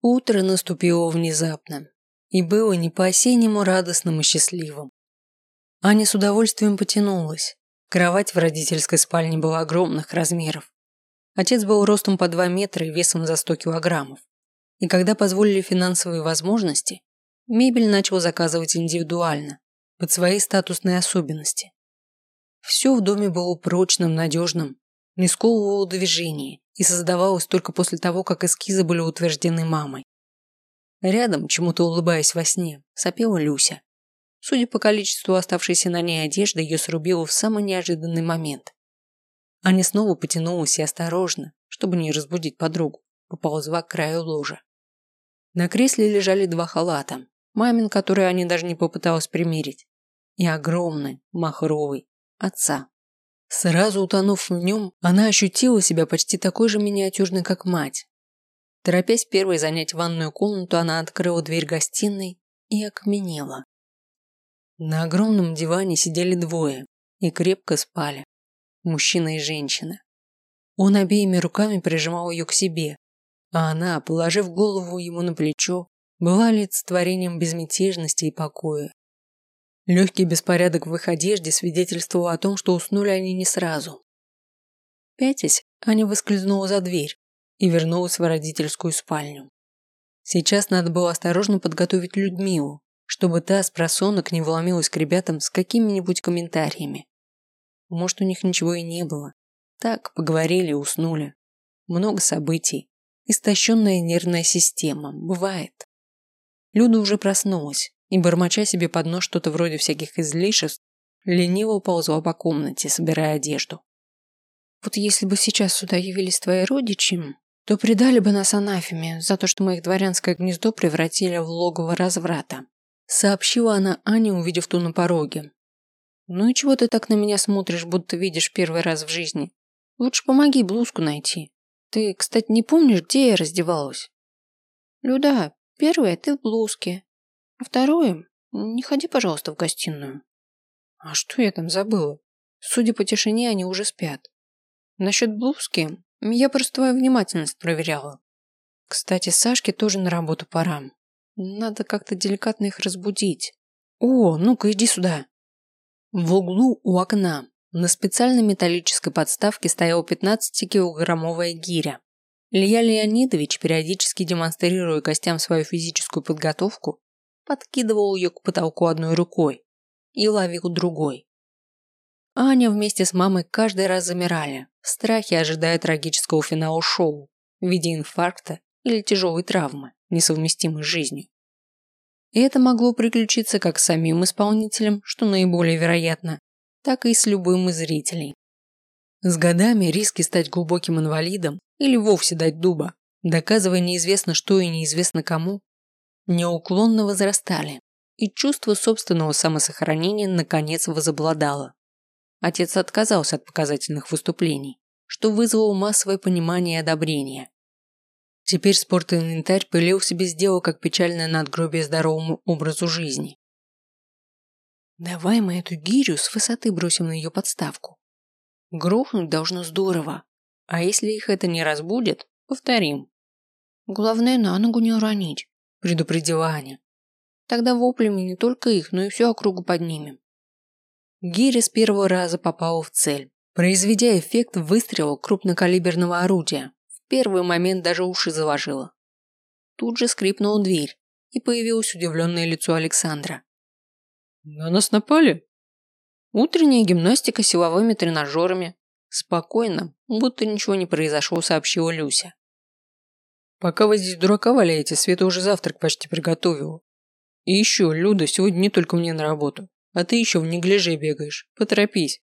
Утро наступило внезапно и было не по-осеннему радостным и счастливым. Аня с удовольствием потянулась. Кровать в родительской спальне была огромных размеров. Отец был ростом по 2 метра и весом за 100 килограммов. И когда позволили финансовые возможности, мебель начал заказывать индивидуально, под свои статусные особенности. Все в доме было прочным, надежным, не сковывало движение и создавалось только после того, как эскизы были утверждены мамой. Рядом, чему-то улыбаясь во сне, сопела Люся. Судя по количеству оставшейся на ней одежды, ее срубило в самый неожиданный момент. Аня снова потянулась и осторожно, чтобы не разбудить подругу, поползла к краю ложа. На кресле лежали два халата, мамин, который Аня даже не попыталась примерить, и огромный, махровый, отца. Сразу утонув в нем, она ощутила себя почти такой же миниатюрной, как мать. Торопясь первой занять ванную комнату, она открыла дверь гостиной и окаменела. На огромном диване сидели двое и крепко спали. Мужчина и женщина. Он обеими руками прижимал ее к себе, а она, положив голову ему на плечо, была олицетворением безмятежности и покоя. Легкий беспорядок в их одежде свидетельствовал о том, что уснули они не сразу. Пятясь, Аня выскользнула за дверь и вернулась в родительскую спальню. Сейчас надо было осторожно подготовить Людмилу, чтобы та с просонок не вломилась к ребятам с какими-нибудь комментариями. Может, у них ничего и не было. Так, поговорили, уснули. Много событий. Истощенная нервная система. Бывает. Люда уже проснулась и, бормоча себе под нос что-то вроде всяких излишеств, лениво уползла по комнате, собирая одежду. «Вот если бы сейчас сюда явились твои родичи, то предали бы нас анафеме за то, что мы их дворянское гнездо превратили в логово разврата», сообщила она Ане, увидев ту на пороге. «Ну и чего ты так на меня смотришь, будто видишь первый раз в жизни? Лучше помоги блузку найти. Ты, кстати, не помнишь, где я раздевалась?» «Люда, первое ты в блузке, второе не ходи, пожалуйста, в гостиную». «А что я там забыла? Судя по тишине, они уже спят. Насчет блузки я просто твою внимательность проверяла. Кстати, Сашке тоже на работу пора. Надо как-то деликатно их разбудить. О, ну-ка иди сюда. В углу у окна на специальной металлической подставке стояла 15-килограммовая гиря. Илья Леонидович, периодически демонстрируя гостям свою физическую подготовку, подкидывал ее к потолку одной рукой и ловил другой. Аня вместе с мамой каждый раз замирали, в страхе ожидая трагического финала шоу в виде инфаркта или тяжелой травмы, несовместимой с жизнью. И это могло приключиться как с самим исполнителем, что наиболее вероятно, так и с любым из зрителей. С годами риски стать глубоким инвалидом или вовсе дать дуба, доказывая неизвестно что и неизвестно кому, неуклонно возрастали, и чувство собственного самосохранения наконец возобладало. Отец отказался от показательных выступлений, что вызвало массовое понимание и одобрение. Теперь спортинвентарь пылил себе без дела, как печальное надгробие здоровому образу жизни. Давай мы эту гирю с высоты бросим на ее подставку. Грохнуть должно здорово, а если их это не разбудит, повторим. Главное, на ногу не уронить, предупредила Аня. Тогда воплями не только их, но и всю округу поднимем. Гиря с первого раза попала в цель, произведя эффект выстрела крупнокалиберного орудия. В первый момент даже уши заложила. Тут же скрипнула дверь, и появилось удивленное лицо Александра. «На нас напали?» «Утренняя гимнастика силовыми тренажерами. Спокойно, будто ничего не произошло», сообщила Люся. «Пока вы здесь дурака валяете, Света уже завтрак почти приготовила. И еще, Люда, сегодня не только мне на работу. А ты еще в неглиже бегаешь. Поторопись.